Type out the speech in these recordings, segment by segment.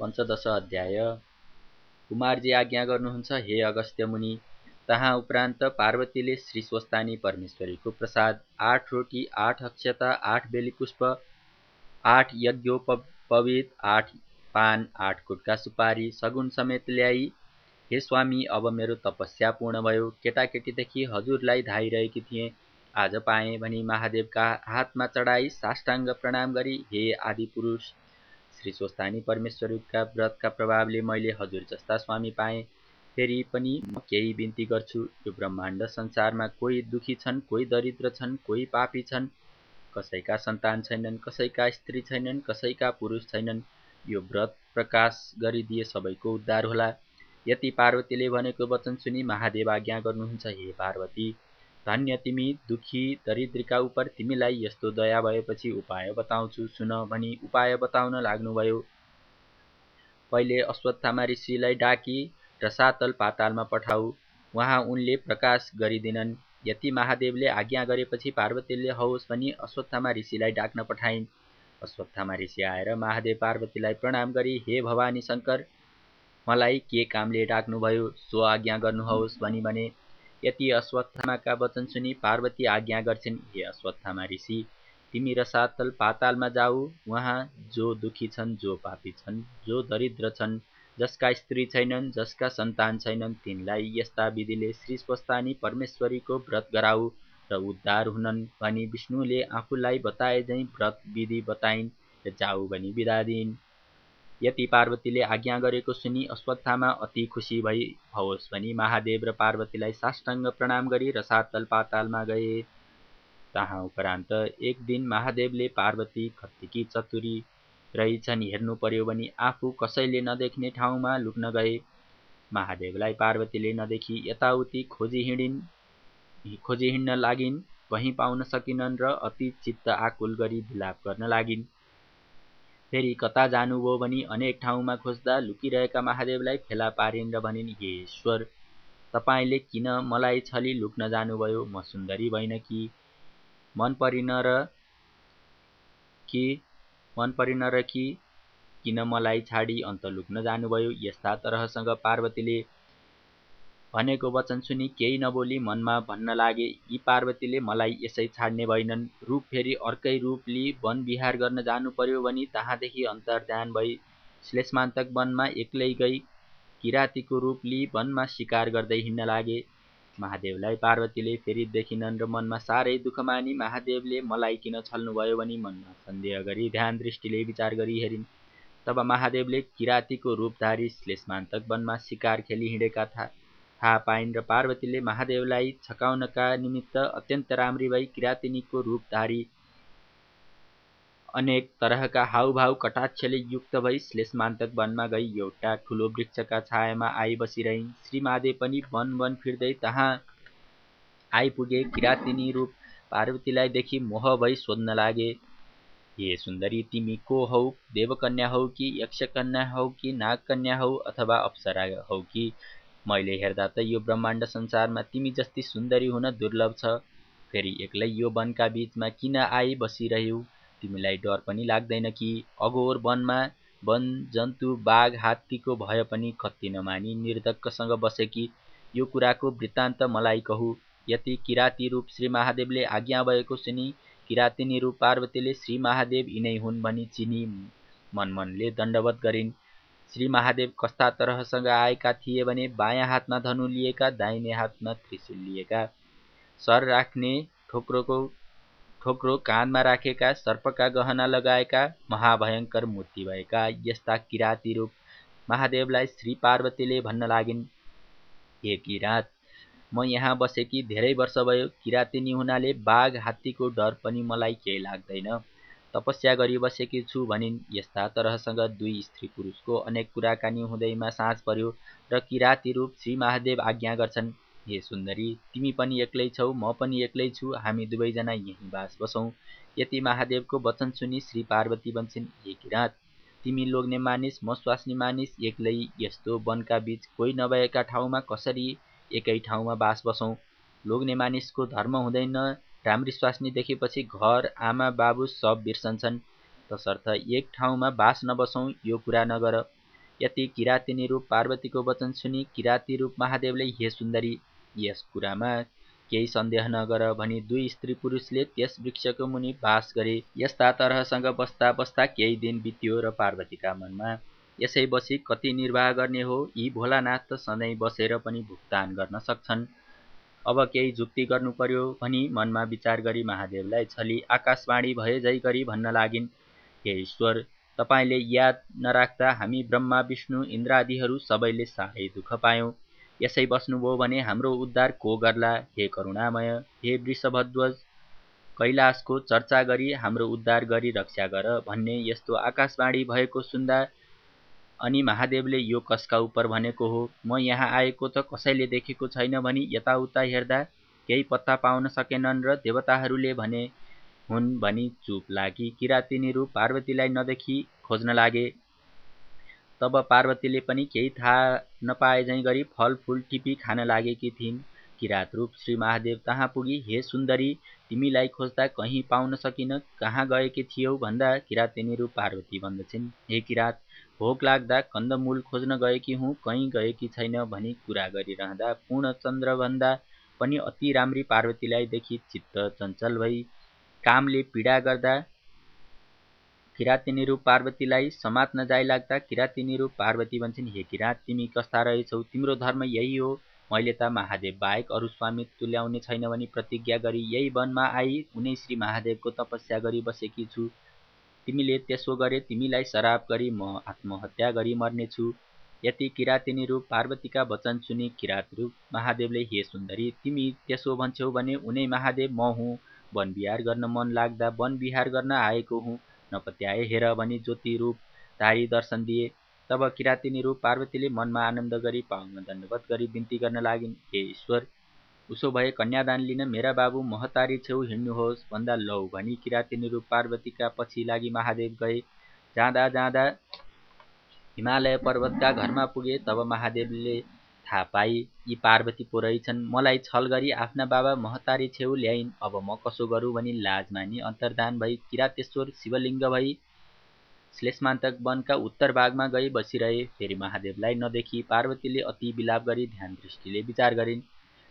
पञ्चदश अध्याय। कुमारजी आज्ञा गर्नुहुन्छ हे अगस्त्य मुनि तहाँ उपरान्त पार्वतीले श्री स्वस्तानी परमेश्वरीको प्रसाद आठ रोटी आठ अक्षता आठ बेलीपुष्प आठ यज्ञोपवित आठ पान आठ कुटका सुपारी सगुन समेत ल्याई। हे स्वामी अब मेरो तपस्या पूर्ण भयो। केटाकेटीदेखि हजुरलाई धाइरहेकी थिएँ। आज पाएँ भनी महादेवका हातमा चढाई साष्टाङ्ग प्रणाम गरी हे आदि पुरुष श्री स्वस्तानी परमेश्वरका व्रतका प्रभावले मैले हजुर जस्ता स्वामी पाएँ। फेरि पनि म केही बिन्ती गर्छु। यो ब्रह्माण्ड संसारमा कोही दुखी छन् कोही दरिद्र छन् कोही पापी छन्। कसैका सन्तान छैनन् कसैका स्त्री छैनन् कसैका पुरुष छैनन्। यो व्रत प्रकाश गरिदिए सबैको उद्धार होला। यति पार्वतीले भनेको वचन सुनि महादेव आज्ञा गर्नुहुन्छ हे पार्वती धन्य तिमी दुखी दरिद्रका उप तिमीलाई यस्तो दया भएपछि उपाय बताउँछु। सुन भनी उपाय बताउन लाग्नुभयो। पहिले अश्वत्थामा ऋषिलाई डाकी र सातल पातालमा पठाऊ। उहाँ उनले प्रकाश गरिदिनन्। यति महादेवले आज्ञा गरेपछि पार्वतीले हौस् भनी अश्वत्थामा ऋषिलाई डाक्न पठाइन्। अश्वत्थामा ऋषि आएर महादेव पार्वतीलाई प्रणाम गरी हे भवानी शङ्कर मलाई के कामले डाक्नुभयो? सो आज्ञा गर्नुहोस् भनी भने यति अश्वत्थामाका वचन सुनि पार्वती आज्ञा गर्छिन् हे अश्वत्थामा ऋषि तिमी र सातल पातालमा जाऊ। उहाँ जो दुखी छन् जो पापी छन् जो दरिद्र छन् जसका स्त्री छैनन् जसका सन्तान छैनन् तिनलाई यस्ता विधिले श्री स्वस्तानी परमेश्वरीको व्रत गराऊ र उद्धार हुनन् भनी विष्णुले आफूलाई बताए झैँ व्रत विधि बताइन् र जाऊ भनी बिदा दिइन्। यति पार्वतीले आज्ञा गरेको सुनि अश्वत्थामा अति खुसी भई होस् भनी महादेव र पार्वतीलाई साष्टाङ्ग प्रणाम गरी रसातल पातालमा गए। तहाँ उपरान्त एक दिन महादेवले पार्वती खत्तिकी चतुरी रहेछन् हेर्नु पर्यो भने आफू कसैले नदेख्ने ठाउँमा लुक्न गए। महादेवलाई पार्वतीले नदेखि यताउति खोजी हिँडिन् खोजी हिँड्न लागिन् कहीँ पाउन सकिनन् र अति चित्त आकुल गरी विलाप गर्न लागिन्। फेरि कता जानुभयो भनी अनेक ठाउँमा खोज्दा लुकिरहेका महादेवलाई फेला पारिन् र भनिन् हे ईश्वर तपाईँले किन मलाई छली लुक्न जानुभयो? म सुन्दरी भइन कि? मन परिन र कि? मन परिन र कि? किन मलाई छाडी अन्त लुक्न जानुभयो? यस्ता तरहसँग पार्वतीले भनेको वचन सुनि केही नबोली मनमा भन्न लागे यी पार्वतीले मलाई यसै छाड्ने भएनन्। रूप फेरि अर्कै रूप लिई वन विहार गर्न जानु पर्यो भनी तहाँदेखि अन्तर्ध्यान भई श्लेषमान्तक वनमा एक्लै गई। किराँतीको रूप लिई वनमा शिकार गर्दै हिँड्न लागे। महादेवलाई पार्वतीले फेरि देखिनन् र मनमा साह्रै दुःख मानी महादेवले मलाई किन छल्नुभयो भनी मनमा सन्देह गरी ध्यान दृष्टिले विचार गरी हेरिन्। तब महादेवले किराँतीको रूपधारी श्लेषमान्तक वनमा शिकार खेली हिँडेका थाहा पाइन् र पार्वतीले महादेवलाई छकाउनका निमित्त अत्यन्त राम्री भई किरातिनीको रूपधारी अनेक तरहका हाउभाउ कटाक्षले युक्त भई श्लेषमान्तक वनमा गई एउटा ठुलो वृक्षका छायामा आई श्री महादेव पनि वन वन फिर्दै तहाँ आइपुगे किरातिनी रूप पार्वतीलाई देखि मोह भई सोध्न लागे हे सुन्दरी तिमी को हौ? देवकन्या हौ कि यक्षकन्या हौ कि नागकन्या हौ अथवा अप्सरा हौ कि मैले हेर्दा त यो ब्रह्माण्ड संसारमा तिमी जस्ती सुन्दरी हुन दुर्लभ छ। फेरि एक्लै यो वनका बिचमा किन आई बसिरह्यौ? तिमीलाई डर पनि लाग्दैन कि? अघोर वनमा वन जन्तु बाघ हात्तीको भय पनि खत्ती नमानी निर्धक्कसँग बसे कि? यो कुराको वृत्तान्त मलाई कहु। यति किराती रूप श्री महादेवले आज्ञा भएको सुनि किरातिनी रूप पार्वतीले श्री महादेव यिनै हुन् भनी चिनी मनमनले दण्डवत गरिन्। श्री महादेव कस्ता तरहसँग आएका थिए भने बायाँ हातमा धनु लिएका दाहिने हातमा त्रिशूल लिएका। सर राख्ने ठोक्रोको ठोक्रो काँधमा राखेका सर्पका गहना लगाएका महाभयङ्कर मूर्ति भएका। यस्ता किराती रूप महादेवलाई श्री पार्वतीले भन्न लागिन्। हे किरात म यहाँ बसेकी धेरै वर्ष भयो किरातिनी हुनाले बाघ हात्तीको डर पनि मलाई केही लाग्दैन। तपस्या गरिबसेकी छु भनिन्। यस्ता तरहसँग दुई स्त्री पुरुषको अनेक कुराकानी हुँदैमा साँझ पर्यो र किराती रूप श्री महादेव आज्ञा गर्छन्। हे सुन्दरी तिमी पनि एक्लै छौ म पनि एक्लै छु हामी दुवैजना यहीँ बास बसौँ। यति महादेवको वचन सुनि श्री पार्वती भन्छन् हे किराँत तिमी लोग्ने मानिस म स्वास्नी मानिस एक्लै यस्तो वनका बीच कोही नभएका ठाउँमा कसरी एकै ठाउँमा बास बसौँ? लोग्ने मानिसको धर्म हुँदैन राम्री स्वास्नी देखेपछि घर आमा बाबु सब बिर्सन्छन्। तसर्थ एक ठाउँमा बास नबसौँ यो कुरा नगर। यति किराँतिनी रूप पार्वतीको वचन सुनि किराँती रूप महादेवले हे सुन्दरी यस कुरामा केही सन्देह नगर भनी दुई स्त्री पुरुषले त्यस वृक्षको मुनि बास गरे। यस्ता तरहसँग बस्दा बस्दा केही दिन बित्यो र पार्वतीका मनमा यसै बसी कति निर्वाह गर्ने हो यी भोलानाथ त सधैँ बसेर पनि भुक्तान गर्न सक्छन्। अब केही जुक्ति गर्नु पर्यो भनी मनमा विचार गरी महादेवलाई छली आकाशवाणी भए जै गरी भन्न लागिन्। हे ईश्वर तपाईँले याद नराख्दा हामी ब्रह्मा विष्णु इन्द्रादिहरू सबैले साह्रै दुःख पायौँ। यसै बस्नुभयो भने हाम्रो उद्धार को गर्ला? हे करुणामय हे वृषभध्वज कैलाशको चर्चा गरी हाम्रो उद्धार गरी रक्षा गर। भन्ने यस्तो आकाशवाणी भएको सुन्दा अनि महादेवले यो कसका उप भनेको हो म यहाँ आएको त कसैले देखेको छैन भनी यताउता हेर्दा केही पत्ता पाउन सकेनन् र देवताहरूले भने हुन् भनी चुप लागि। किराँतिनीहरू पार्वतीलाई नदेखि खोज्न लागे। तब पार्वतीले पनि केही थाहा नपाए झैँ गरी फलफुल टिपी खान लागेकी थिइन्। किरात रूप श्री महादेव तहाँ पुगी। हे सुन्दरी तिमीलाई खोज्दा कहीँ पाउन सकिन कहाँ गएकी थियौ भन्दा किराँतिनीहरू पार्वती भन्दछिन्। हे किरात भोक लाग्दा कन्दमूल खोज्न गएकी हुँ कहीँ गएकी छैन भनी कुरा गरिरहँदा पूर्णचन्द्रभन्दा पनि अति राम्री पार्वतीलाई देखि चित्त चञ्चल भई कामले पीडा गर्दा किराँतिनीहरू पार्वतीलाई समात्न जाइ लाग्दा किराँतिनीहरू पार्वती भन्छन् हे किराँत तिमी कस्ता रहेछौ? तिम्रो धर्म यही हो। मैले त महादेव बाहेक अरू स्वामी तुल्याउने छैन भनी प्रतिज्ञा गरी यही वनमा आई उनै श्री महादेवको तपस्या गरी बसेकी छु। तिमीले त्यसो गरे तिमीलाई सराप गरी म आत्महत्या गरी मर्नेछु। यति किरातिनी रूप पार्वतीका वचन सुनि किरात रूप महादेवले हे सुन्दरी तिमी त्यसो भन्छौ भने उनै महादेव म हुँ। वन विहार गर्न मन लाग्दा वन विहार गर्न आएको हुँ। नपत्याए हेर भनी ज्योति रूप धारी दर्शन दिए। तब किरातिनी रूप पार्वतीले मनमा आनन्द गरी पाउन दण्डवत गरी बिन्ती गर्न लागिन् हे ईश्वर उसो भए कन्यादान लिन मेरा बाबु महतारी छेउ हिँड्नुहोस् भन्दा लौ भनी किराँतिनीहरू पार्वतीका पछि लागि महादेव गए। जाँदा जाँदा हिमालय पर्वतका घरमा पुगे तब महादेवले थाहा पाई यी पार्वती पो रहेछन् मलाई छल गरी आफ्ना बाबा महतारी छेउ ल्याइन् अब म कसो गरौँ भनी लाज मानी अन्तर्धान भई किरातेश्वर शिवलिङ्ग भई श्लेषमान्तक वनका उत्तर भागमा गई बसिरहे। फेरि महादेवलाई नदेखि पार्वतीले अति विलाप गरी ध्यान दृष्टिले विचार गरिन्।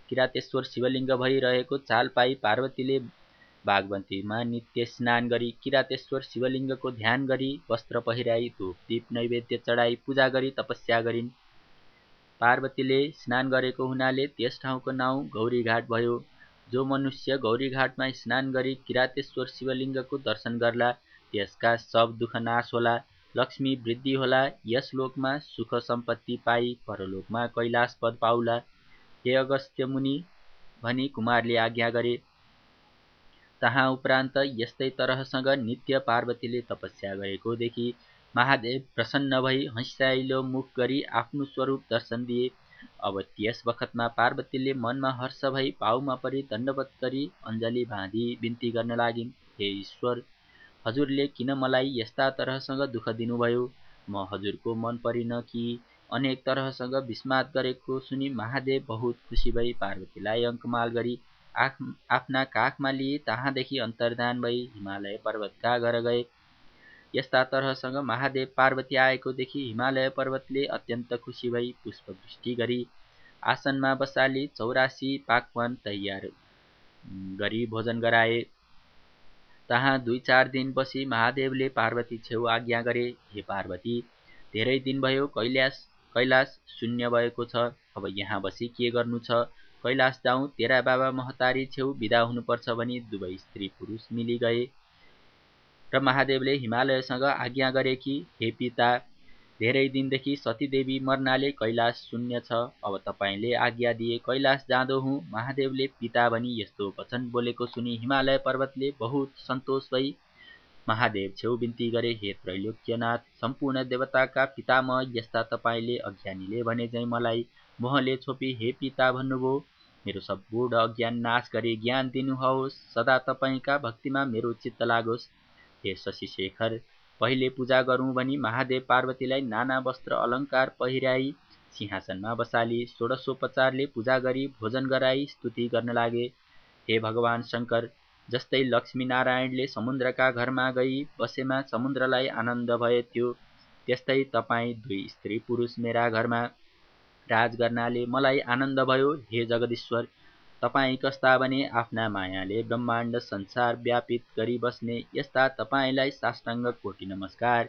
किरातेश्वर शिवलिङ्ग भइरहेको चाल पाई पार्वतीले बागवन्तीमा नित्य स्नान गरी किरातेश्वर शिवलिङ्गको ध्यान गरी वस्त्र पहिराई धूप दीप नैवेद्य चढाई पूजा गरी तपस्या गरिन्। पार्वतीले स्नान गरेको हुनाले त्यस ठाउँको नाउँ गौरीघाट भयो। जो मनुष्य गौरीघाटमा स्नान गरी किरातेश्वर शिवलिङ्गको दर्शन गर्ला त्यसका सब दुःख नाश होला लक्ष्मी वृद्धि होला यस लोकमा सुख सम्पत्ति पाई परलोकमा कैलाश पद पाउला। हे अगस्त्य मुनि भनी कुमारले आज्ञा गरे। तहाँ उपरान्त यस्तै तरहसँग नित्य पार्वतीले तपस्या गरेको देखि महादेव प्रसन्न भई हँस्याइलो मुख गरी आफ्नो स्वरूप दर्शन दिए। अब त्यस बखतमा पार्वतीले मनमा हर्ष भई पाउमा परि दण्डवत गरी अञ्जली बाँधी बिन्ती गर्न लागिन्। हे ईश्वर हजुरले किन मलाई यस्ता तरहसँग दुःख दिनुभयो? म हजुरको मन परिन कि? अनेक तरहसँग विस्मात गरेको सुनि महादेव बहुत खुसी भई पार्वतीलाई अङ्कमाल गरी आफ आफ्ना काखमा लिए तहाँदेखि अन्तर्धान भई हिमालय पर्वतका घर गए। यस्ता तरहसँग महादेव पार्वती आएको देखि हिमालय पर्वतले अत्यन्त खुसी भई पुष्पवृष्टि गरी आसनमा बसाली चौरासी पाकवान तयार गरी भोजन गराए। तहाँ दुई चार दिन बसी महादेवले पार्वती छेउ आज्ञा गरे हे पार्वती धेरै दिन भयो कैलाश कैलाश शून्य भएको छ अब यहाँ बसी के गर्नु छ? कैलाश जाउँ तेरा बाबा महतारी छेउ बिदा हुनुपर्छ भनी दुवै स्त्री पुरुष मिली गए र महादेवले हिमालयसँग आज्ञा गरे कि हे पिता धेरै दिनदेखि सतीदेवी मर्नाले कैलाश शून्य छ। अब तपाईँले आज्ञा दिए कैलाश जाँदो हुँ। महादेवले पिता भनी यस्तो वचन बोलेको सुनि हिमालय पर्वतले बहुत सन्तोष भई महादेव छेउ बिन्ती गरे हे त्रैलोक्यनाथ सम्पूर्ण देवताका पितामह यस्ता तपाईँले अज्ञानीले भने चाहिँ मलाई मोहले छोपी हे पिता भन्नुभयो। मेरो सम्पूर्ण अज्ञान नाश गरी ज्ञान दिनुहोस्। सदा तपाईँका भक्तिमा मेरो चित्त लागोस्। हे शशिशेखर पहिले पूजा गरौँ भनी महादेव पार्वतीलाई नाना वस्त्र अलङ्कार पहिराई सिंहासनमा बसाली षोडशोपचारले पूजा गरी भोजन गराई स्तुति गर्न लागे। हे भगवान शङ्कर जस्तै लक्ष्मीनारायणले समुद्रका घरमा गई बसेमा समुद्रलाई आनन्द भयो त्यो त्यस्तै तपाईँ दुई स्त्री पुरुष मेरा घरमा। राज गर्नाले मलाई आनन्द भयो हे जगदीश्वर तपाईँ कस्ता भने आफ्ना मायाले ब्रह्माण्ड संसार व्यापित गरी बस्ने यस्ता तपाईँलाई साष्टाङ्ग कोटी नमस्कार।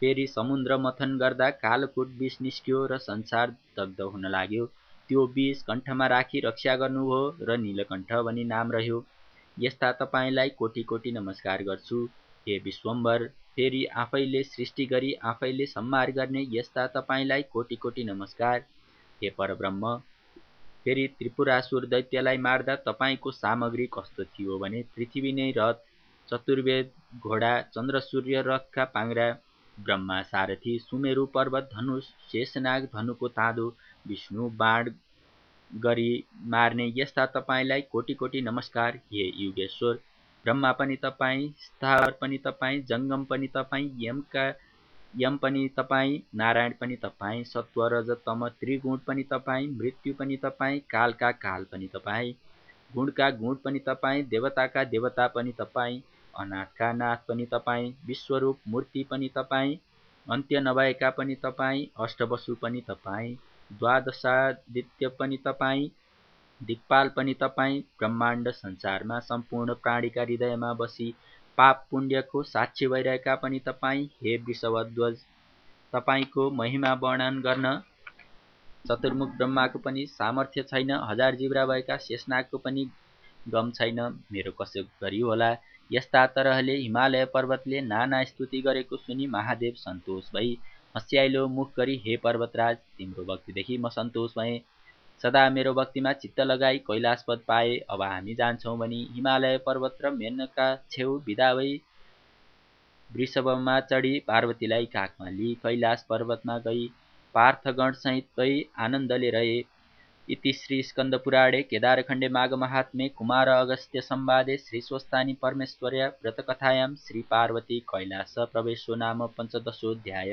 फेरि समुद्र मथन गर्दा कालकुट विष निस्क्यो र संसार दग्ध हुन लाग्यो। त्यो विष कण्ठमा राखी रक्षा गर्नुभयो र नीलकण्ठ भनी नाम रह्यो। यस्ता तपाईँलाई कोटी कोटी नमस्कार गर्छु। हे विश्वम्बर फेरि आफैले सृष्टि गरी आफैले सम्हार गर्ने यस्ता तपाईँलाई कोटी कोटी नमस्कार। हे परब्रह्म फेरि त्रिपुरासुर दैत्यलाई मार्दा तपाईँको सामग्री कस्तो थियो भने पृथ्वी नै रथ चतुर्वेद घोडा चन्द्र सूर्य रथका पाङ्रा ब्रह्मा सारथी सुमेरु पर्वत धनुष शेषनाग धनुको ताँदो विष्णु बाण गरी मार्ने यस्ता तपाईँलाई कोटी कोटी नमस्कार। हे युगेश्वर ब्रह्मा पनि तपाईँ स्थावर पनि तपाईँ जङ्गम पनि तपाईँ यमका यम पनि तपाईँ नारायण पनि तपाईँ सत्व रज तम त्रिगुण पनि तपाईँ मृत्यु पनि तपाईँ कालका काल पनि तपाईँ गुणका गुण पनि तपाईँ देवताका देवता पनि तपाईँ अनाथका नाथ पनि तपाईँ विश्वरूप मूर्ति पनि तपाईँ अन्त्य नभएका पनि तपाईँ अष्टवसु पनि तपाईँ द्वादशादित्य पनि तपाईँ दिक्पाल पनि तपाईँ ब्रह्माण्ड संसारमा सम्पूर्ण प्राणीका हृदयमा बसी पाप पुण्यको साक्षी भइरहेका पनि तपाईँ हे वृषभध्वज तपाईँको महिमा वर्णन गर्न चतुर्मुख ब्रह्माको पनि सामर्थ्य छैन हजार जिब्रा भएका शेषनागको पनि गम छैन। मेरो कसो गरी होला। यस्ता तरहले हिमालय पर्वतले नाना स्तुति गरेको सुनि महादेव सन्तोष भई हँस्याइलो मुख गरी हे पर्वतराज तिम्रो भक्तिदेखि म सन्तोष भएँ। सदा मेरो भक्तिमा चित्त लगाई कैलाशपद पाए। अब हामी जान्छौँ भनी हिमालय पर्वत र मेनका छेउ बिदा भई वृषभमा चढी पार्वतीलाई काखमा लिई कैलाश पर्वतमा गई पार्थगणसहित गई आनन्दले रहे। इति श्री स्कन्दपुराणे केदारखण्डे माघमाहात्म्ये कुमार अगस्त्य संवादे श्रीस्वस्थानी परमेश्वर्या व्रतकथायां श्रीपार्वती कैलास प्रवेशो नाम पञ्चदशोऽध्याय।